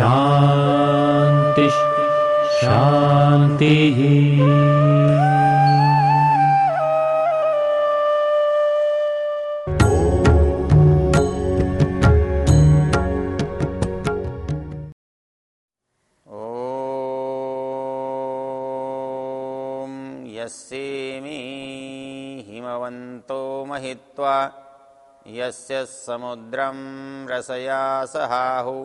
शान्तिः शान्तिः। ॐ हिमवन्तो महित्वा यस्य समुद्रं रसया सहाहु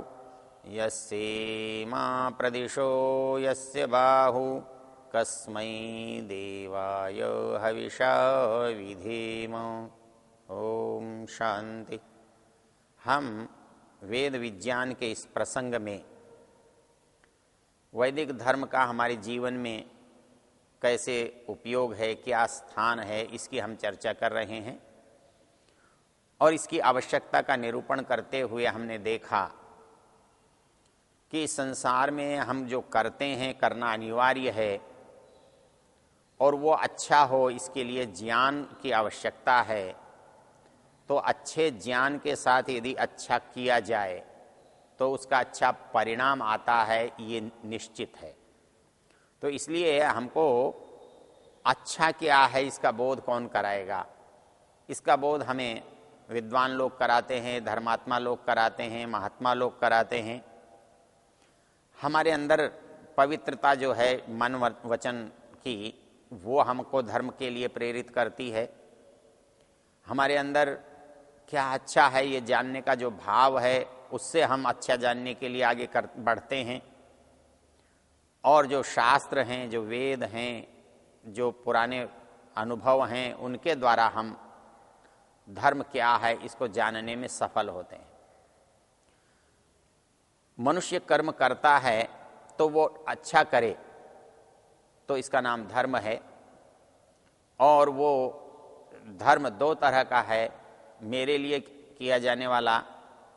यस्येमा प्रदिशो यस्य बाहु। कस्मै देवाय हविषा विधेम। ओम शांति। हम वेद विज्ञान के इस प्रसंग में, वैदिक धर्म का हमारे जीवन में कैसे उपयोग है, क्या स्थान है, इसकी हम चर्चा कर रहे हैं। और इसकी आवश्यकता का निरूपण करते हुए हमने देखा कि संसार में हम जो करते हैं, करना अनिवार्य है और वो अच्छा हो, इसके लिए ज्ञान की आवश्यकता है। तो अच्छे ज्ञान के साथ यदि अच्छा किया जाए तो उसका अच्छा परिणाम आता है, ये निश्चित है। तो इसलिए हमको अच्छा क्या है, इसका बोध कौन कराएगा? इसका बोध हमें विद्वान लोग कराते हैं, धर्मात्मा लोग कराते हैं, महात्मा लोग कराते हैं। हमारे अंदर पवित्रता जो है, मन वचन की, वो हमको धर्म के लिए प्रेरित करती है। हमारे अंदर क्या अच्छा है, ये जानने का जो भाव है, उससे हम अच्छा जानने के लिए आगे कर, बढ़ते हैं। और जो शास्त्र हैं, जो वेद हैं, जो पुराने अनुभव हैं, उनके द्वारा हम धर्म क्या है, इसको जानने में सफल होते हैं। मनुष्य कर्म करता है तो वो अच्छा करे। तो इसका नाम धर्म है। और वो धर्म दो तरह का है, मेरे लिए किया जाने वाला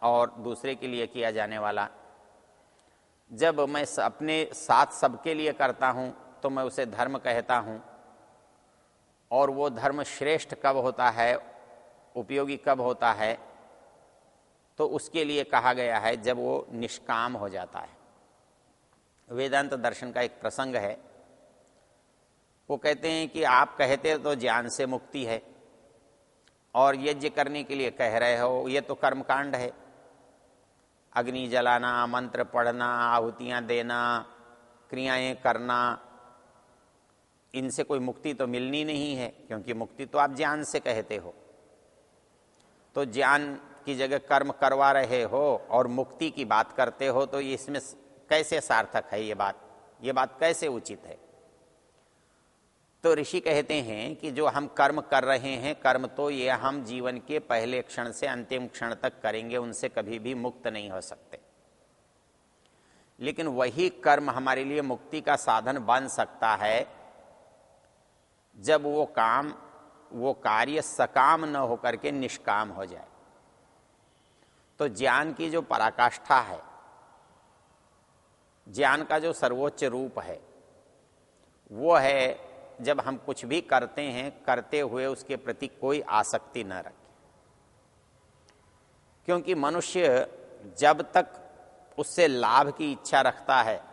और दूसरे के लिए किया जाने वाला। जब मैं अपने साथ सबके लिए करता हूँ तो मैं उसे धर्म कहता हूँ। और वो धर्म श्रेष्ठ कब होता है, उपयोगी कब होता है तो उसके लिए कहा गया है, जब वो निष्काम हो जाता है। वेदांत दर्शन का एक प्रसंग है। वो कहते हैं कि आप कहते तो ज्ञान से मुक्ति है, और यज्ञ करने के लिए कह रहे हो, ये तो कर्मकांड है। अग्नि जलाना, मंत्र पढ़ना, आहुतियाँ देना, क्रियाएँ करना, इनसे कोई मुक्ति तो मिलनी नहीं है, क्योंकि मुक्ति तो आप ज्ञान से कहते हो। तो ज्ञान की जगह कर्म करवा रहे हो और मुक्ति की बात करते हो तो इसमें कैसे सार्थक है ये बात? ये बात कैसे उचित है? तो ऋषि कहते हैं कि जो हम कर्म कर रहे हैं, कर्म तो ये हम जीवन के पहले क्षण से अंतिम क्षण तक करेंगे, उनसे कभी भी मुक्त नहीं हो सकते। लेकिन वही कर्म हमारे लिए मुक्ति का साधन बन सकता है, जब वो काम, वो कार्य सकाम न होकर के निष्काम हो जाए। तो ज्ञान की जो पराकाष्ठा है, ज्ञान का जो सर्वोच्च रूप है, वो है जब हम कुछ भी करते हैं, करते हुए उसके प्रति कोई आसक्ति न रखें। क्योंकि मनुष्य जब तक उससे लाभ की इच्छा रखता है,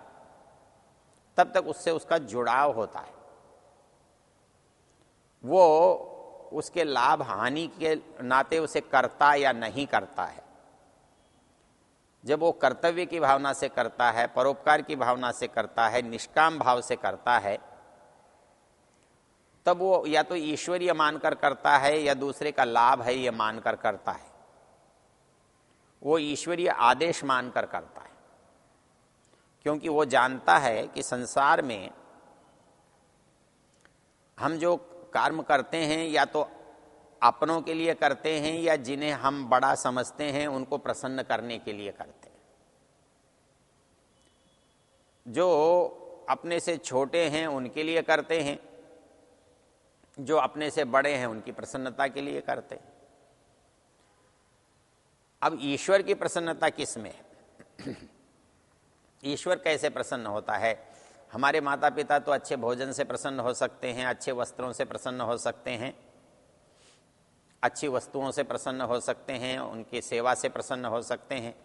तब तक उससे उसका जुड़ाव होता है। वो उसके लाभ हानि के नाते उसे करता या नहीं करता है। जब वो कर्तव्य की भावना से करता है, परोपकार की भावना से करता है, निष्काम भाव से करता है, तब वो या तो ईश्वरीय मानकर करता है या दूसरे का लाभ है ये मानकर करता है। वो ईश्वरीय आदेश मानकर करता है। क्योंकि वो जानता है कि संसार में हम जो कर्म करते हैं या तो अपनों के लिए करते हैं या जिन्हें हम बड़ा समझते हैं, उनको प्रसन्न करने के लिए करते हैं। जो अपने से छोटे हैं, उनके लिए करते हैं। जो अपने से बड़े हैं, उनकी प्रसन्नता के लिए करते हैं। अब ईश्वर की प्रसन्नता किसमें है? ईश्वर कैसे प्रसन्न होता है? हमारे माता पिता तो अच्छे भोजन से प्रसन्न हो सकते हैं, अच्छे वस्त्रों से प्रसन्न हो सकते हैं। अच्छी वस्तुओं से प्रसन्न हो सकते हैं, उनकी सेवा से प्रसन्न हो सकते हैं।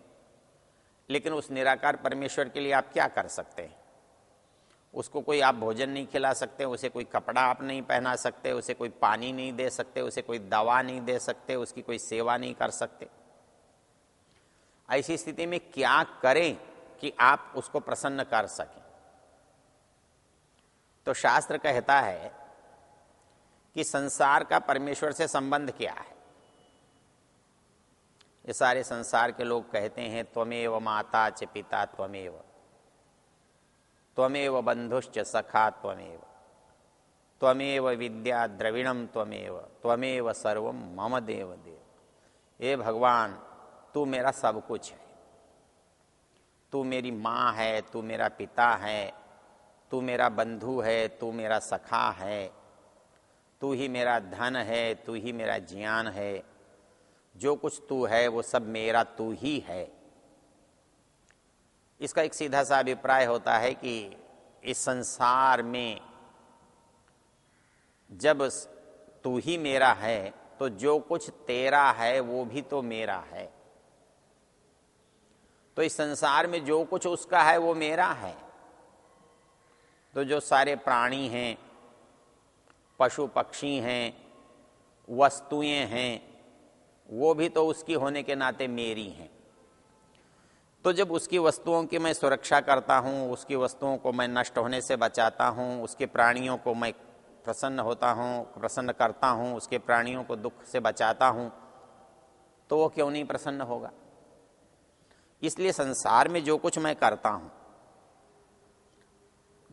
लेकिन उस निराकार परमेश्वर के लिए आप क्या कर सकते हैं? उसको कोई आप भोजन नहीं खिला सकते, उसे कोई कपड़ा आप नहीं पहना सकते, उसे कोई पानी नहीं दे सकते, उसे कोई दवा नहीं दे सकते, उसकी कोई सेवा नहीं कर सकते। ऐसी स्थिति में क्या करें कि आप उसको प्रसन्न कर सकें? तो शास्त्र कहता है कि संसार का परमेश्वर से संबंध क्या है? ये सारे संसार के लोग कहते हैं, त्वमेव माता च पिता त्वमेव। त्वमेव बंधुश्च सखा त्वमेव। त्वमेव विद्या द्रविणम त्वमेव। त्वमेव सर्व मम देव देव ए भगवान, तू मेरा सब कुछ है। तू मेरी माँ है, तू मेरा पिता है, तू मेरा बंधु है, तू मेरा सखा है। तू ही मेरा धन है, तू ही मेरा ज्ञान है। जो कुछ तू है, वो सब मेरा तू ही है। इसका एक सीधा सा अभिप्राय होता है कि इस संसार में जब तू ही मेरा है तो जो कुछ तेरा है, वो भी तो मेरा है। तो इस संसार में जो कुछ उसका है, वो मेरा है। तो जो सारे प्राणी हैं पशु पक्षी हैं, वस्तुएँ हैं, वो भी तो उसकी होने के नाते मेरी हैं। तो जब उसकी वस्तुओं की मैं सुरक्षा करता हूँ, उसकी वस्तुओं को मैं नष्ट होने से बचाता हूँ, उसके प्राणियों को मैं प्रसन्न होता हूँ, प्रसन्न करता हूँ, उसके प्राणियों को दुख से बचाता हूँ तो वो क्यों नहीं प्रसन्न होगा? इसलिए संसार में जो कुछ मैं करता हूँ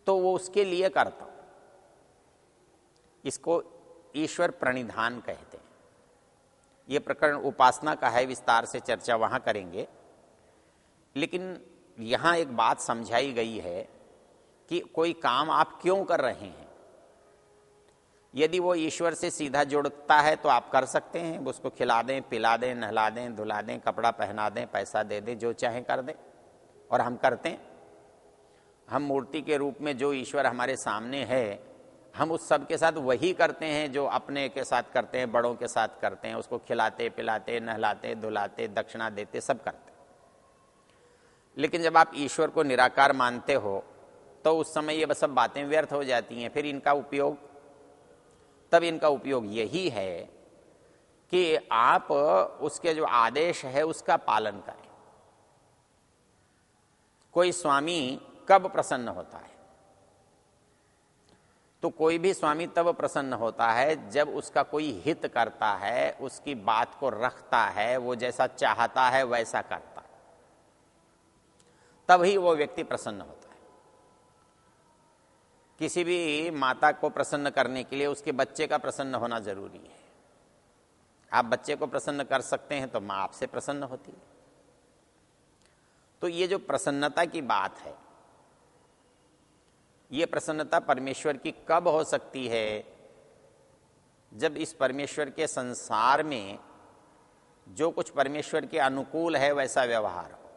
तो वो उसके लिए करता हूँ। इसको ईश्वर प्रणिधान कहते हैं। ये प्रकरण उपासना का है, विस्तार से चर्चा वहाँ करेंगे। लेकिन यहाँ एक बात समझाई गई है कि कोई काम आप क्यों कर रहे हैं? यदि वो ईश्वर से सीधा जुड़ता है तो आप कर सकते हैं। उसको खिला दें, पिला दें, नहला दें, धुला दें, कपड़ा पहना दें, पैसा दे दें, जो चाहे कर दें। और हम करते हैं। हम मूर्ति के रूप में जो ईश्वर हमारे सामने है हम उस सब के साथ वही करते हैं जो अपने के साथ करते हैं, बड़ों के साथ करते हैं, उसको खिलाते, पिलाते, नहलाते, धुलाते, दक्षिणा देते, सब करते। लेकिन जब आप ईश्वर को निराकार मानते हो तो उस समय ये सब बातें व्यर्थ हो जाती हैं, फिर इनका उपयोग, तब इनका उपयोग यही है कि आप उसके जो आदेश है, उसका पालन करें। कोई स्वामी कब प्रसन्न होता है? तो कोई भी स्वामी तब प्रसन्न होता है जब उसका कोई हित करता है, उसकी बात को रखता है, वो जैसा चाहता है वैसा करता है। तभी वो व्यक्ति प्रसन्न होता है। किसी भी माता को प्रसन्न करने के लिए उसके बच्चे का प्रसन्न होना ज़रूरी है। आप बच्चे को प्रसन्न कर सकते हैं तो माँ आपसे प्रसन्न होती है। तो ये जो प्रसन्नता की बात है ये प्रसन्नता परमेश्वर की कब हो सकती है? जब इस परमेश्वर के संसार में जो कुछ परमेश्वर के अनुकूल है, वैसा व्यवहार हो।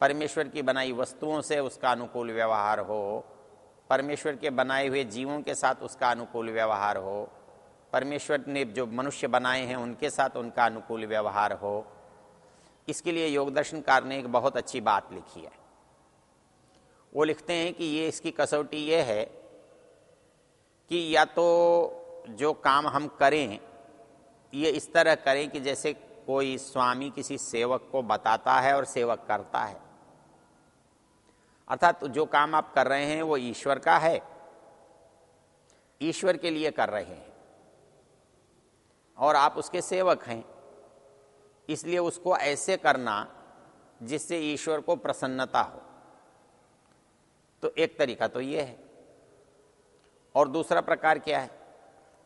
परमेश्वर की बनाई वस्तुओं से उसका अनुकूल व्यवहार हो। परमेश्वर के बनाए हुए जीवों के साथ उसका अनुकूल व्यवहार हो। परमेश्वर ने जो मनुष्य बनाए हैं, उनके साथ उनका अनुकूल व्यवहार हो। इसके लिए योगदर्शनकार ने एक बहुत अच्छी बात लिखी है। वो लिखते हैं कि ये इसकी कसौटी ये है कि या तो जो काम हम करें, ये इस तरह करें कि जैसे कोई स्वामी किसी सेवक को बताता है और सेवक करता है। अर्थात तो जो काम आप कर रहे हैं वो ईश्वर का है। ईश्वर के लिए कर रहे हैं। और आप उसके सेवक हैं। इसलिए उसको ऐसे करना जिससे ईश्वर को प्रसन्नता हो। तो एक तरीका तो ये है। और दूसरा प्रकार क्या है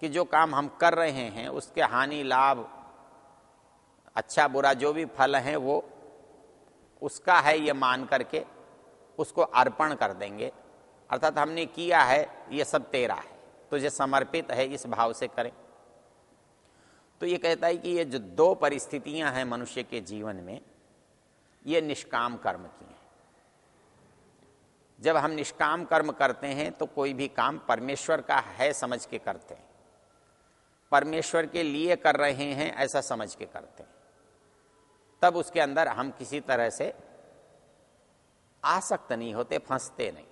कि जो काम हम कर रहे हैं, उसके हानि, लाभ अच्छा बुरा, जो भी फल है, वो उसका है ये मान करके उसको अर्पण कर देंगे। अर्थात हमने किया है, ये सब तेरा है। तुझे समर्पित है, इस भाव से करें। तो ये कहता है कि ये जो दो परिस्थितियाँ हैं मनुष्य के जीवन में, ये निष्काम कर्म की हैं। जब हम निष्काम कर्म करते हैं तो कोई भी काम परमेश्वर का है समझ के करते हैं। परमेश्वर के लिए कर रहे हैं, ऐसा समझ के करते हैं। तब उसके अंदर हम किसी तरह से आसक्त नहीं होते, फंसते नहीं।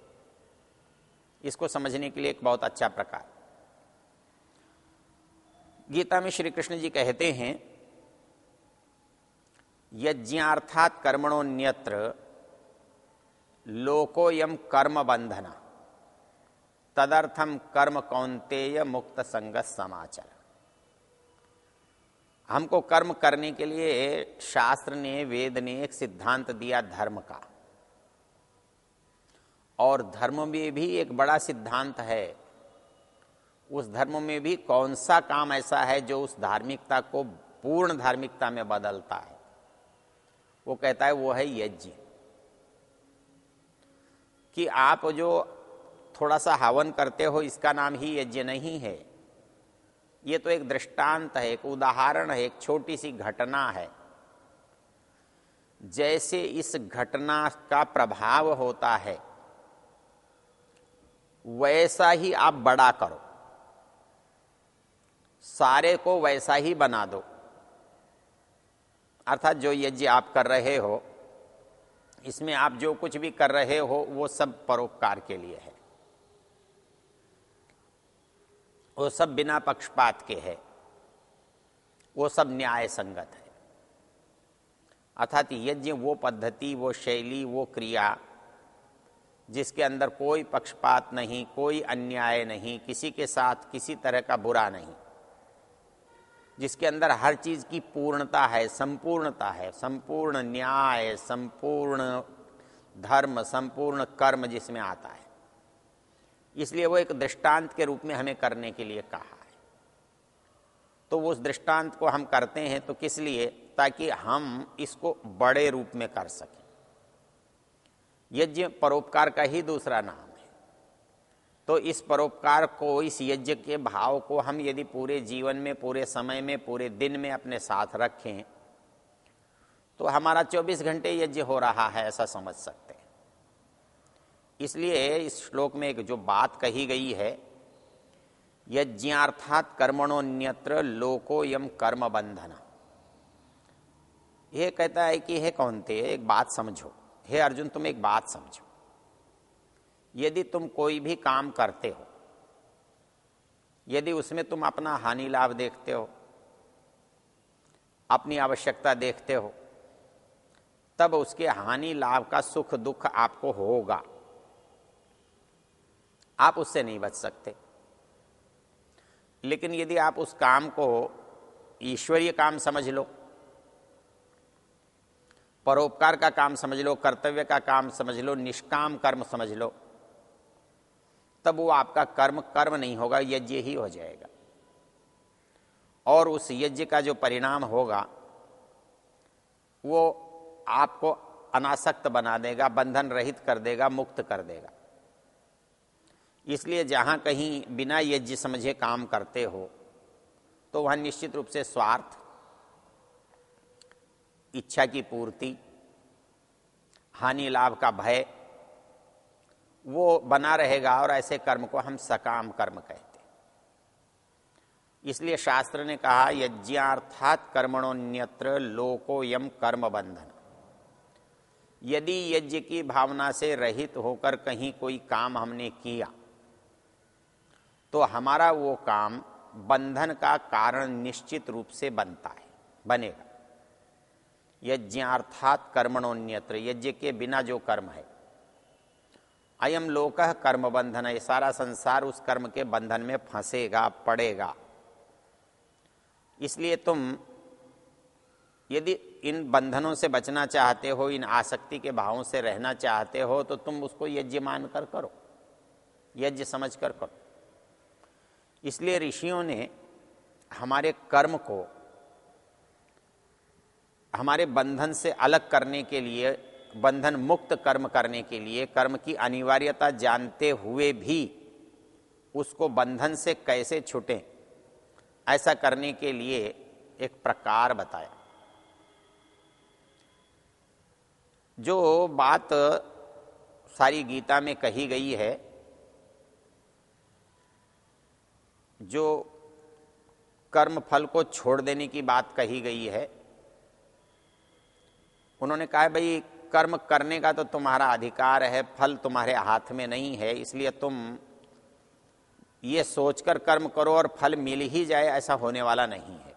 इसको समझने के लिए एक बहुत अच्छा प्रकार। गीता में श्री कृष्ण जी कहते हैं, यज्ञार्थात कर्मणोन्यत्र लोकोयम कर्म बंधना तदर्थम कर्म कौंतेय मुक्त संग समाचार। हमको कर्म करने के लिए शास्त्र ने, वेद ने एक सिद्धांत दिया धर्म का। और धर्म में भी एक बड़ा सिद्धांत है। उस धर्म में भी कौन सा काम ऐसा है जो उस धार्मिकता को, पूर्ण धार्मिकता में बदलता है? वो कहता है, वो है यज्ञ। कि आप जो थोड़ा सा हवन करते हो, इसका नाम ही यज्ञ नहीं है। ये तो एक दृष्टांत है, एक उदाहरण है, एक छोटी सी घटना है। जैसे इस घटना का प्रभाव होता है, वैसा ही आप बड़ा करो। सारे को वैसा ही बना दो। अर्थात जो यज्ञ आप कर रहे हो इसमें आप जो कुछ भी कर रहे हो, वो सब परोपकार के लिए है। वो सब बिना पक्षपात के है। वो सब न्याय संगत है। अर्थात यज्ञ, वो पद्धति, वो शैली, वो क्रिया, जिसके अंदर कोई पक्षपात नहीं, कोई अन्याय नहीं, किसी के साथ किसी तरह का बुरा नहीं। जिसके अंदर हर चीज़ की पूर्णता है, संपूर्णता है, संपूर्ण न्याय, संपूर्ण धर्म, संपूर्ण कर्म जिसमें आता है। इसलिए वो एक दृष्टांत के रूप में हमें करने के लिए कहा है। तो उस दृष्टांत को हम करते हैं तो किस लिए? ताकि हम इसको बड़े रूप में कर सकें। यज्ञ परोपकार का ही दूसरा नाम तो इस परोपकार को, इस यज्ञ के भाव को हम यदि पूरे जीवन में, पूरे समय में, पूरे दिन में अपने साथ रखें तो हमारा 24 घंटे यज्ञ हो रहा है, ऐसा समझ सकते हैं। इसलिए इस श्लोक में एक जो बात कही गई है, यज्ञार्थात कर्मणोन्यत्र लोको यम कर्म बंधना यह कहता है कि, हे कौन थे एक बात समझो। हे अर्जुन, तुम एक बात समझो। यदि तुम कोई भी काम करते हो, यदि उसमें तुम अपना हानि लाभ देखते हो, अपनी आवश्यकता देखते हो, तब उसके हानि लाभ का सुख दुख आपको होगा। आप उससे नहीं बच सकते। लेकिन यदि आप उस काम को ईश्वरीय काम समझ लो, परोपकार का काम समझ लो, कर्तव्य का काम समझ लो, निष्काम कर्म समझ लो तब वो आपका कर्म कर्म नहीं होगा, यज्ञ ही हो जाएगा। और उस यज्ञ का जो परिणाम होगा, वो आपको अनासक्त बना देगा, बंधन रहित कर देगा, मुक्त कर देगा। इसलिए जहाँ कहीं बिना यज्ञ समझे काम करते हो तो वह निश्चित रूप से स्वार्थ, इच्छा की पूर्ति, हानि लाभ का भय वो बना रहेगा और ऐसे कर्म को हम सकाम कर्म कहते इसलिए शास्त्र ने कहा, यज्ञार्थात कर्मणोन्यत्र लोको यम कर्म बंधन यदि यज्ञ की भावना से रहित होकर कहीं कोई काम हमने किया तो हमारा वो काम बंधन का कारण निश्चित रूप से बनता है, बनेगा। यज्ञार्थात कर्मणोन्यत्र, यज्ञ के बिना जो कर्म है। अयम लोक कर्म बंधन ये सारा संसार उस कर्म के बंधन में फंसेगा, पड़ेगा। इसलिए तुम यदि इन बंधनों से बचना चाहते हो, इन आसक्ति के भावों से रहना चाहते हो तो तुम उसको यज्ञ मानकर करो। यज्ञ समझ कर करो। इसलिए ऋषियों ने हमारे कर्म को, हमारे बंधन से अलग करने के लिए बंधन मुक्त कर्म करने के लिए, कर्म की अनिवार्यता जानते हुए भी उसको बंधन से कैसे छूटें? ऐसा करने के लिए एक प्रकार बताया। जो बात सारी गीता में कही गई है, जो कर्म फल को छोड़ देने की बात कही गई है, उन्होंने कहा, भाई कर्म करने का तो तुम्हारा अधिकार है, फल तुम्हारे हाथ में नहीं है, इसलिए तुम ये सोचकर कर्म करो और फल मिल ही जाए, ऐसा होने वाला नहीं है।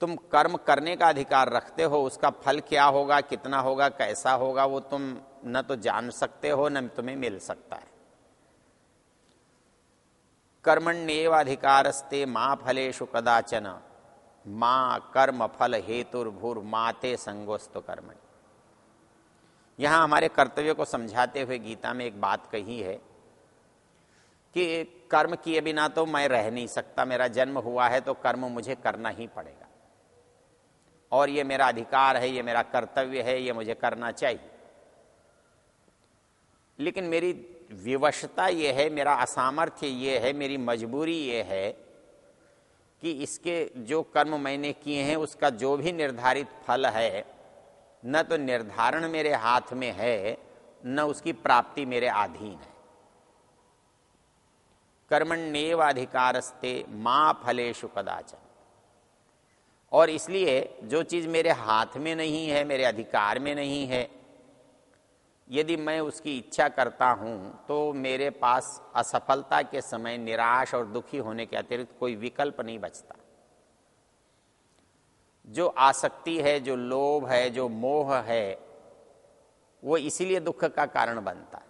तुम कर्म करने का अधिकार रखते हो, उसका फल क्या होगा, कितना होगा, कैसा होगा, वो तुम न तो जान सकते हो, न तुम्हें मिल सकता है। कर्मण्येवाधिकारस्ते माँ फलेशु कदाचन। माँ कर्म फल हेतुर्भूर माते संगोस्त कर्म। यहाँ हमारे कर्तव्य को समझाते हुए गीता में एक बात कही है कि कर्म किए बिना तो मैं रह नहीं सकता, मेरा जन्म हुआ है तो कर्म मुझे करना ही पड़ेगा। और ये मेरा अधिकार है, ये मेरा कर्तव्य है, ये मुझे करना चाहिए। लेकिन मेरी विवशता ये है, मेरा असामर्थ्य ये है, मेरी मजबूरी ये है कि इसके जो कर्म मैंने किए हैं, उसका जो भी निर्धारित फल है, न तो निर्धारण मेरे हाथ में है, न उसकी प्राप्ति मेरे अधीन है। कर्मण्येवाधिकारस्ते माँ फलेशु कदाचन। और इसलिए जो चीज़ मेरे हाथ में नहीं है, मेरे अधिकार में नहीं है यदि मैं उसकी इच्छा करता हूँ तो मेरे पास असफलता के समय निराश और दुखी होने के अतिरिक्त कोई विकल्प नहीं बचता। जो आसक्ति है, जो लोभ है, जो मोह है, वो इसीलिए दुख का कारण बनता है।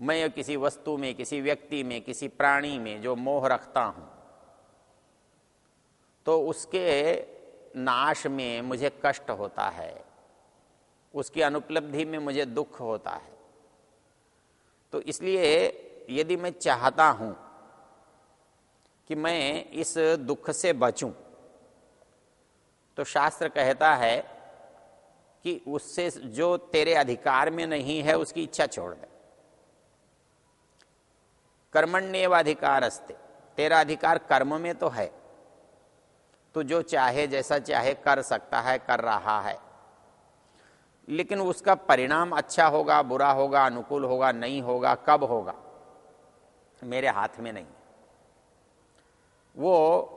मैं किसी वस्तु में, किसी व्यक्ति में, किसी प्राणी में जो मोह रखता हूँ तो उसके नाश में मुझे कष्ट होता है। उसकी अनुपलब्धि में मुझे दुख होता है। तो इसलिए यदि मैं चाहता हूँ कि मैं इस दुख से बचूं तो शास्त्र कहता है कि उससे जो तेरे अधिकार में नहीं है, उसकी इच्छा छोड़ दे। कर्मण्यव अधिकार अस्ते तेरा अधिकार कर्म में तो है। तो जो चाहे, जैसा चाहे, कर सकता है, कर रहा है। लेकिन उसका परिणाम अच्छा होगा, बुरा होगा, अनुकूल होगा, नहीं होगा, कब होगा? मेरे हाथ में नहीं। वो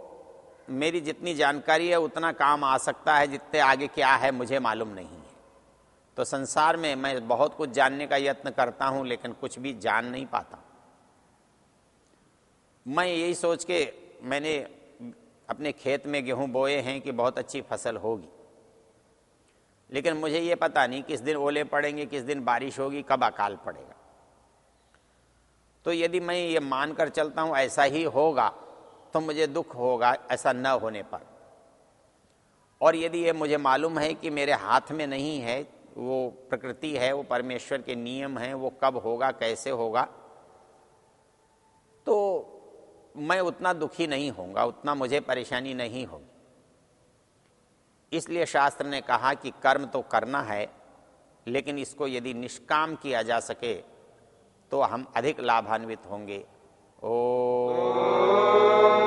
मेरी जितनी जानकारी है, उतना काम आ सकता है, जितने आगे क्या है, मुझे मालूम नहीं है। तो संसार में मैं बहुत कुछ जानने का यत्न करता हूँ, लेकिन कुछ भी जान नहीं पाता। मैं यही सोच के मैंने अपने खेत में गेहूँ बोए हैं कि बहुत अच्छी फ़सल होगी। लेकिन मुझे ये पता नहीं किस दिन ओले पड़ेंगे, किस दिन बारिश होगी, कब अकाल पड़ेगा। तो यदि मैं ये मानकर चलता हूँ, ऐसा ही होगा तो मुझे दुख होगा, ऐसा न होने पर। और यदि ये मुझे मालूम है कि मेरे हाथ में नहीं है, वो प्रकृति है, वो परमेश्वर के नियम हैं, वो कब होगा, कैसे होगा तो मैं उतना दुखी नहीं होऊँगा, उतना मुझे परेशानी नहीं होगी। इसलिए शास्त्र ने कहा कि कर्म तो करना है, लेकिन इसको यदि निष्काम किया जा सके तो हम अधिक लाभान्वित होंगे। ओ। वनस्पतयः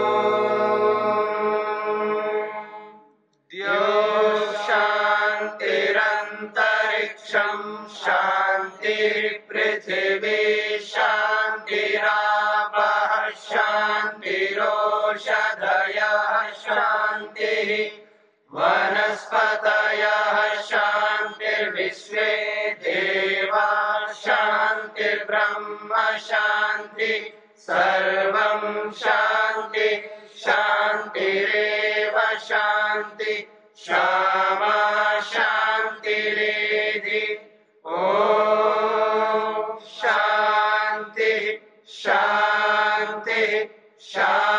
शान्तिरेव शान्ति श्यामा शान्तिरेधि। ॐ शांति शांति शांति